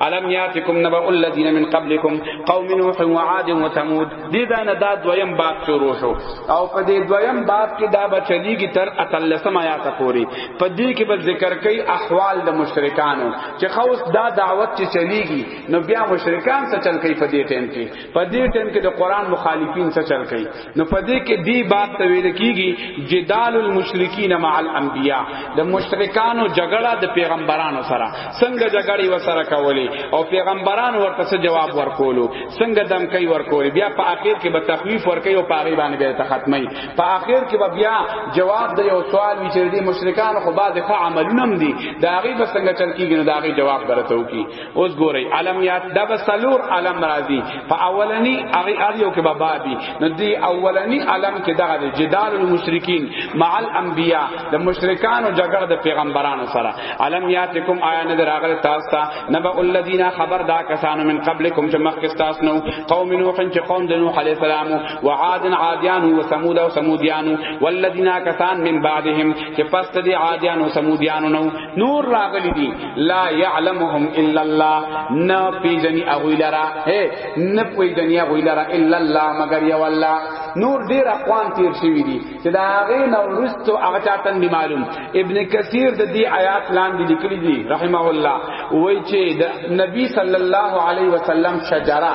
علم یاتکم نبأ الذین من قبلکم قوم نوح و عاد و ثمود دې دا نه دا دویم باب شروع شو او په دې دویم باب کې دا بچلیږي تر اتلسم آیات پورې په دې کې به ذکر کوي احوال د مشرکانو چې خوس دا دعوت چې چلیږي نو بیا مشرکان څه چل کوي په دې ټیم کې په دې ټیم کې د قران مخالفین څه چل کوي نو پدې کې دی بات ته ویل کیږي جدال المشرکین مع الانبیاء د مشرکانو جګړه د پیغمبرانو سره څنګه جګړې وسره کولی او پیغمبرانو ورته څه جواب ورکولو څنګه دم کوي ورکول بیا په اخر کې به تخویف ورکي او پاغي باندې به تختمي په اخر کې به بیا جواب د یو سوال وی چې د مشرکانو خو بعد ښه عملونه دي دا غي به څنګه چل کیږي نو دا غي جواب برته وکي اوس ګورئ علم یاد دا به سلور علم راځي په اولنی هغه اړیو کې بابا بي نو دی اولنی علم کې دغه دی جدال المشرکین مع الانبیاء د مشرکانو جګړه د پیغمبرانو سره علم یاتکم آیا نه دراغل تاسو ته نبا الذین خبر دا کسانو من قبلکم چې مخکې تاسو نو قوم نوح چې قوم د نوح علی السلام او عاد عادیان او ثمود او ثمودیان والذین کسان من بعدهم چې پس د عادیان او ثمودیان نو نور راغلی دي لا يعلمهم الا الله نه پیجنی اغوی لرا ہے نه پیجنی اغوی لرا الا الله مگر یو الله نور ډیر اقوام تیر شوی دي چې دا هغه نورستو هغه چاته دی معلوم ابن کثیر د دې آیات لاندې لیکلی دي رحمه الله وای چې د نبی صلی الله علیه وسلم شجره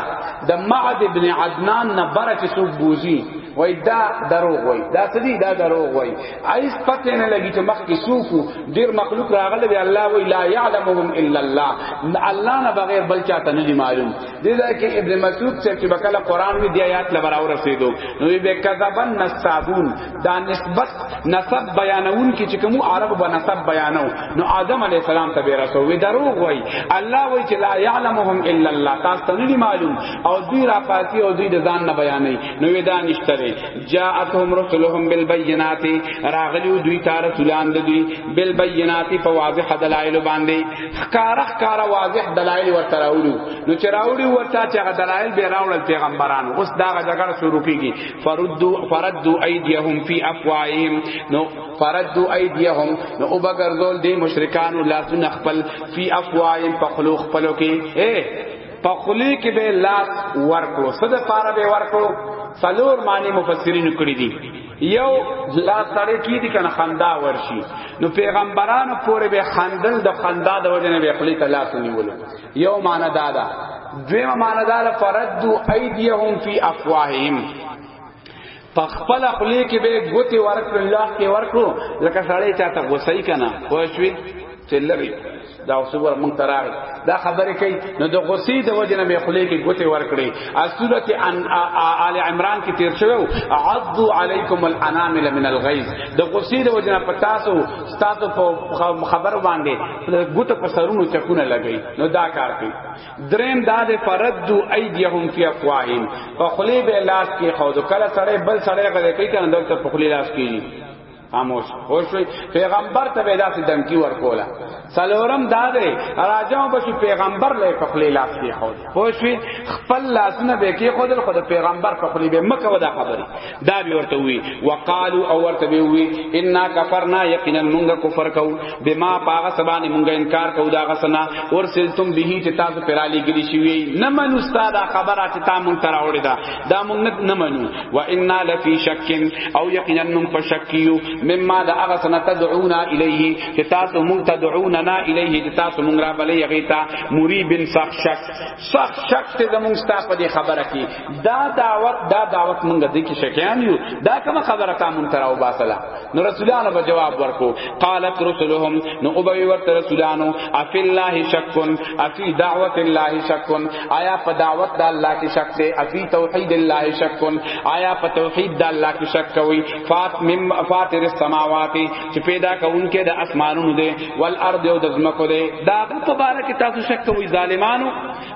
د معد ابن عدنان نه برکه سو بوزي وای دا دروغ وای دا سدی دا دروغ وای ایس پته نه لګی چې مخ کې سوفو ډیر مخلوق راغله دی الله وی لا يعلمهم الا الله الله نه بغیر بل چاته نه معلوم دی دا کې ابن مسعود چې چې بکله قران می دی آیات لبر اور رسیدو نو به کذبن نسابون دا نسبت نسب بیانون کې چې کوم عرب به نسب بیانو نو آدم علی السلام ته به رسو وی دروغ وی الله وی چې لا يعلمهم الا الله تاسو نه معلوم او دوی را پاتی او دوی د ځان نه بیانې نو دا نشته جاءتهم رسلهم بالبينات راغلیو دوی ته رسولان د دوی بالبينات په واضح دلایل باندې خکار خکار واضح دلایل ورته راوړو نو چې راوړي ورته چې هغه دلایل به راوړل پیغمبرانو اوس دا جګړه شروع کیږي فردو فردو ايديهم في افواههم نو فردو ايديهم نو وبګرځول دي مشرکان لاسونه خپل في افواههم په خلوخ پلو کې اے په خلی کې به لاس ورکړو څه د پاره به ورکړو څلور معنی مفسرین کړی دي یو لاس سره کی دي کنه خندا ورشي نو پیغمبرانو پورې به خندل د خندا د وجنه به خلی ته لاس نیول یو معنی دا ده دویمه معنی دا ده فردو ایدیهم فی افواههم پخپل خلی کې به ګوتی ورکړ الله کې ورکړو لکه سړی چاته غوسې کنا خوښوي چې لری دا اوسور مونږ ترار دا خبره کوي نو د غصې د وجنه به خلی کې ګوتی ورکړي از سورت ان آل عمران کې تیر شوو عضو علیکم الانامل من الغیظ د غصې د وجنه پتاسو ستاسو په خبر باندې ګوت په سرونو چکونه لګي نو دا کار کوي دریم دا د فردو ایدیهم فی افواهین په خلی به لاس کې خو د کله سړی بل سړی غلې کوي کنه دلته په خلی لاس کې خاموش خوشوي پیغمبر ته به داسې دمکی ورکولا سلورم دا دی راځم به پیغمبر له په خلی لاس کې خو خوشوي خپل لاسونه به کې خود خود پیغمبر په خلی به مکه ودا خبري دا به ورته وی وقالو او ورته به وی ان کفرنا یقینا مونږ کفر کو بما پاغه سبانه مونږ انکار کو دا غسنا اور سلتم به چې تاسو پرالی ګری شی وی نه منو استاد خبره چې تا مونږ تر اوړی دا دا مونږ نه منو و انا لفی شک او یقینا مونږ په شک یو مما دا غسنا تدعونا الیه چې تاسو مونږ تدعونا نا الیه چې تاسو مونږ را بلې یغیتا مری بن سخ شک سخ شک ته مونږ ستاسو په خبره کې دا دعوت دا دعوت مونږ د کې شکیان یو دا کوم خبره تا مونږ تراو باسلا نو رسولانو به جواب ورکو قالت رسلهم نو او به ورته رسولانو اف الله شکن افی دعوت الله شکن آیا په دعوت د الله کې شک دی افی توحید الله شکن آیا په توحید د الله کې شک کوي فات مم فاتر السماوات چې پیدا کوونکې د اسمانونو دی والارض او د زمکو دی دا په بار کې تاسو شک کوي ظالمانو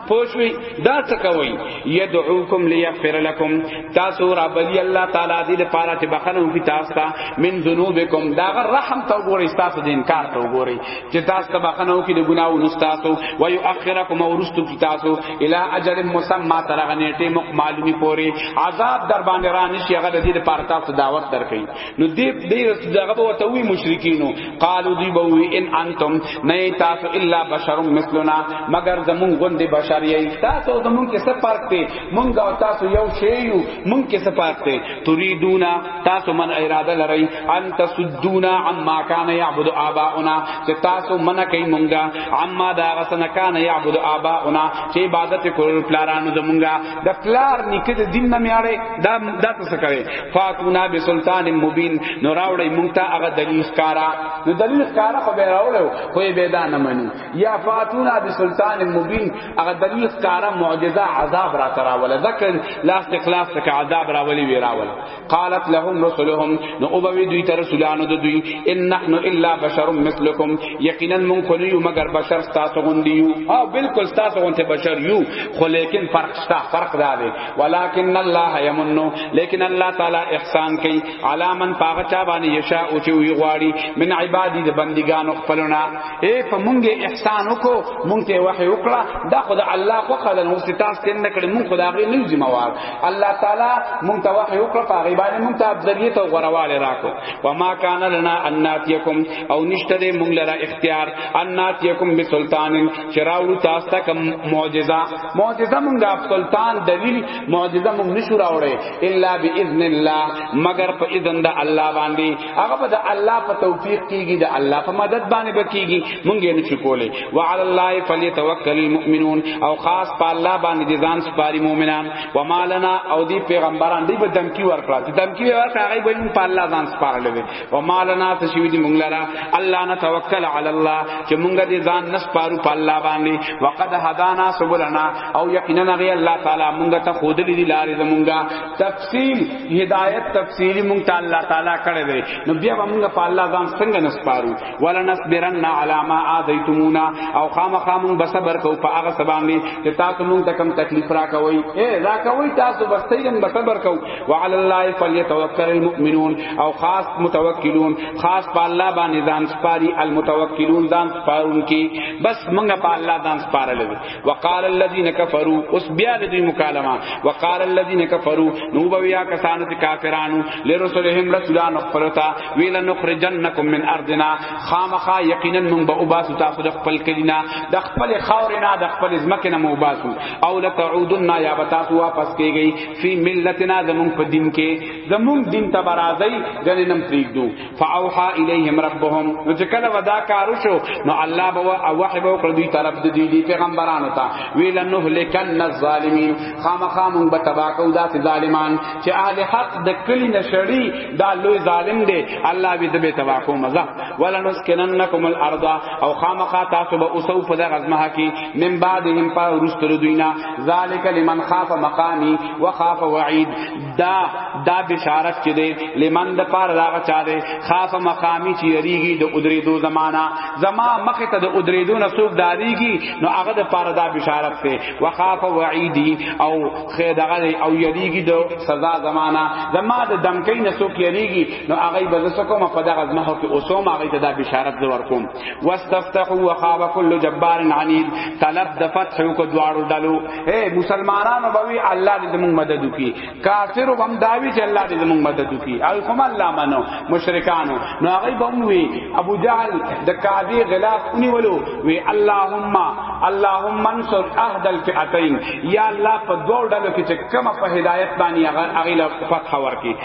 پوښوي دا څه کوي يدعوکم ليغفر لكم تاسو رب لي الله تعالی دې لپاره چې بخنو کی تاسو ته من ذنوبکم دا غر رحم ته وګوري تاسو دې انکار ته وګوري چې تاسو ته بخنو کی د ګناو نستاسو و يؤخرکم ورستو کی تاسو الى اجل مسمى ترغنيټه معلومي پوري عذاب در باندې را نشي هغه دې لپاره تاسو دعوت درکې نو دی دی دغه به ته وی مشرکینو قالو دی به وی ان انتم نه تاسو الا بشر مثلنا مگر زمون غوندې بشر یې تاسو زمون کې څه فرق دی مونږ او تاسو یو شی یو مونږ کې څه فرق دی تريدونا تاسو من اراده لرئ ان تسدونا عما كان يعبد اباؤنا چې تاسو منع کوي مونږه عما دا غسن کان يعبد اباؤنا چې عبادت کول پلارانو زمونږه د پلار نکد دین نه میاړي دا دا څه کوي فاتونا بسلطان مبین نو راوړی مونږ ته هغه دلیل کارا نو دلیل کارا خو به راوړو خو یې به دا نه مني یا فاتونا بسلطان مبین هغه دلیل کارا معجزه عذاب را تراول ذکر لا استخلاف تک عذاب راولي وی راول قالت لهم رسلهم نو او به دوی تر رسولانو د دوی ان نحن الا بشر مثلکم یقینا مونږ خو یو مگر بشر تاسو غوندیو او بالکل تاسو غوندته بشر یو خو لیکن فرق شته فرق دا دی ولكن الله يمن لیکن الله تعالی احسان کوي علی من پاغه چا باندې یشا او چې وی غواړي من عبادی د بندګانو خپلنا اے په مونږه احسان وکړو مونږ ته وحی وکړه دا خدای الله خو خدای نو ستاس تن نکړي مونږ خدای غي نه ذمہ وار الله تعالی مونږ ته وحی وکړه پاغه باندې مونږ ته افضلیت او غرواله راکو وما کان لنا ان ناتیکم او نشته دې مونږ لره اختیار ان ناتیکم بسلطان چراو تاسو تک معجزہ معجزه مونږ د سلطان دلیل معجزه مونږ نشو راوړې الا باذن الله مگر په اذن د الله باندې هغه به د الله په توفیق کیږي د الله په مدد باندې بکیږي مونږ یې نشو کولې وعلى الله فليتوکل المؤمنون او خاص په الله باندې د ځان سپاری مؤمنان ومالنا او دی پیغمبران دی به دمکی ورکړه چې دمکی ورکړه هغه به په الله ځان سپارلې وما لنا تشوی دی مونږ لرا الله نتوکل علی الله چې مونږ دې ځان نس پارو په الله باندې وقد هدانا سبلنا او یقینا غی الله تعالی مونږ ته خود دې لارې زمونږه تفصیل هدایت تفصیلی مونږ ته الله تعالی کړې دی نو بیا مونږ په الله ځان څنګه نس پارو ولا نصبرن علی ما اذیتمونا او خامخا مونږ به صبر کو په هغه سبا باندې چې تاسو مونږ ته کم تکلیف را کوي اے را کوي تاسو بس تیم به صبر کو وعلى الله فليتوكل المؤمنون او خاص متوکلون خاص په الله باندې ځان سپاري المتوکلون ځان سپارون کی بس منګه په الله ځان سپارل وي وقال الذين كفروا اس بیا د دې مکالمه وقال الذين كفروا نو بیا کسان چې کافرانو لرسلهم رسولان خپلتا ویل نخرجنکم من ارضنا خامخا یقینا من به وباسو تاسو د خپل کلینا د خپل خاورنا د خپل ځمکه نه مو باسو او لتعودن یا بتاسو واپس کیږي فی ملتنا زمون په دین کې زمون دین ته برازي غنې نم پریږدو فاوحا الیهم ربهم نو چې کله ودا کار شو نو الله به او وحی به کړ دوی طرف د دوی پیغمبرانو ته ویل نو لکن الظالمین خامخا مون به تبا کو دا ظالمان چې اهل حق د کلی نشړی دا لوی ظالم دی الله به دې تبا کو مزه ولنسکننکم الارض او خامخا تاسو به اوسو په دغه ځمه کې من بعدهم پر رستلو دوینا ذالک لمن خاف مقامی و خاف وعید دا دا بشارت چې دی لمن د پار راغ چا دی خاف مقامی چې یریږي د ادری دو زمانہ زما مخ ته د ادری دو نسوب داریږي نو هغه د پار دا بشارت دی و خاف وعیدی او خیر دغه او یریږي د سزا زمانہ زما د دمکې نسوب یریږي نو هغه به زسکو ما په دغه مخ کې اوسوم هغه ته دا بشارت ورکوم واستفتحوا وخاب كل جبار عنيد طلب د فتح کو دواړو ډلو اے مسلمانانو بوي الله دې موږ مدد وکي کافر هم داوي چې الله دې موږ مدد وکي او کوم الله منو مشرکانو نو هغه بم وی ابو جهل د کعبه غلاف اونی ولو وی اللهم اللهم انصر احد الفئتين یا الله په دوه ډلو کې چې کومه په هدایت باندې هغه هغه فتح ورکي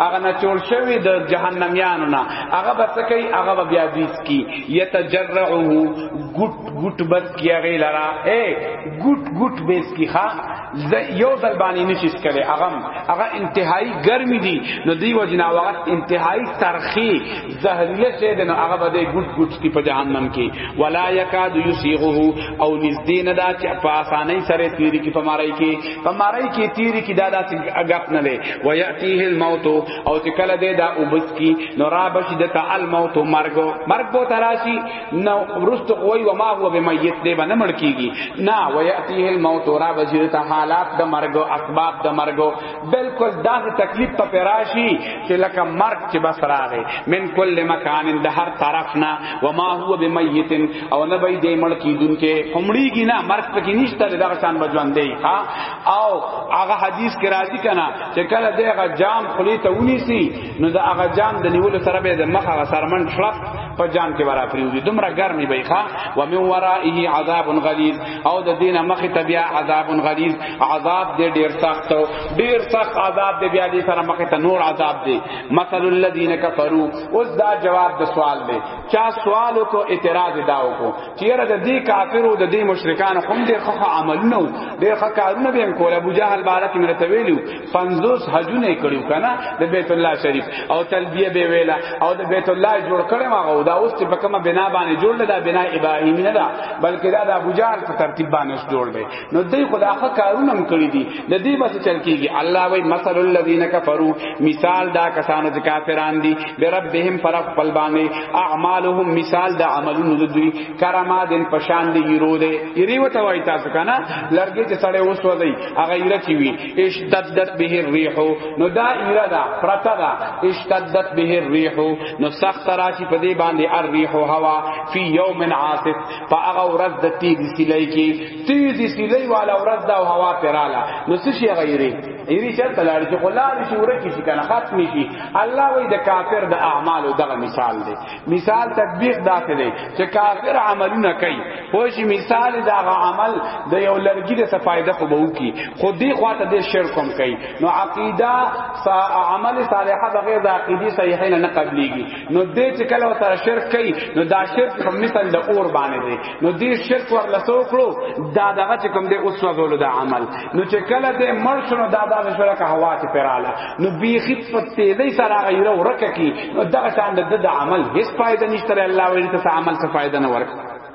هغه نه چول شوی د جهنميانو نه هغه بس کوي هغه بیا بیس کی یتجرعه ګټ ګټ بس کی هغه لرا اے ګټ ګټ بیس کی ها یو ځل باندې نشیس کړي هغه هغه انتهایی ګرمي دي نو دی وجنا وخت انتهایی ترخی زهریه شه دنو هغه بده ګټ ګټ کی په جهنم کې ولا یکاد یسیغه او نزدین دا چې په اسانۍ سره تیری کی په مارای کې په مارای کې تیری کې دا داسې غپ نه لې و یاتیه الموت او چې کله دې دا وبس کی نو را بشی د تا الموت مرګ مرګ بو تراشی نو ورست کوی و ما هو بمیت دې باندې مړ کیږي نه و یاتیه الموت را بشی د حالات د مرګ اسباب د مرګ بالکل دا تکلیف په پراشی چې لکه مرګ چې بس راغی من کل مکان د هر طرف نه و ما هو بمیت او نه به دې مړ کیدون کې همړیږي نه مرګ پکې نشته دا شان بجوان دی ها او هغه حدیث کې راځي کنه چې کله دغه جام خلی ته ونیسی نو دا هغه جام د نیول سره به د مخ هغه سرمن شلق په جام کې ورا پریوږي دومره ګرمي به ښا و من ورائه عذاب غلیظ او د دین مخ ته بیا عذاب غلیظ عذاب دې ډیر سخت ډیر سخت عذاب دې بیا دې سره مخ ته نور عذاب دې مثل الذین کفروا اوس دا جواب د سوال دی چا سوال کو اعتراض داو کو چیرې د دې کافرو د دې مشرکان هم دې خخه عمل نو دې خخه کارونه به هم کول ابو جهل بارک مې ته ویلو 50 حجونه کړیو کنه د بیت الله شریف او تلبیه به ویلا او د بیت الله جوړ کړي ما غو دا اوس په کومه بنا باندې جوړ دا بنا ابراهیمی نه دا بلکې دا د ابو جهل په ترتیب باندې جوړ دی نو دوی خدا خو کارونه کړی دي د دې بس چل کیږي الله وای مثل الذين كفروا مثال دا کسانو چې کافران دي بربهم فرق پل باندې اعمالهم مثال دا عملونو د دوی کرما دین پشان دی یرو دی یری وته وای تاسو کنه لرګي چې سړی اوس وځي هغه یره کی وی اشتدت به الريح نو دا یره دا پرتا دا اشتدت به الريح نو سخت راشي په دې باندې الريح هوا فی یوم عاصف په هغه ورځ د تیز سیلای کې تیز سیلای والا ورځ دا هوا پراله نو څه شي غیري ایری چې تلاړ چې خلار شي ورکی شي کنه ختم شي الله وی د کافر د اعمال دغه مثال دی مثال تطبیق داسې دی چې کافر عملونه کوي خو شي مثال دا عمل د یو لرګي د فائدہ خو بو کی خو دی خواته د شرک هم کوي نو عقیده عمل صالحه بغیر د عقیده صحیحه نه قبليږي نو دې چې کله او سره شرک کوي نو دا شرک په مثال د اور باندې دی نو دې شرک ور لسو کړو دا دغه چې کوم دې اوس وزول د عمل نو چې کله دې مړ شنو دا دا سره که هوا ته پراله نو بي خط په تیزی سره غیر ورکه کی نو دغه شان د عمل هیڅ فائدہ نشته الله ویل ته عمل څه فائدہ نه ورکه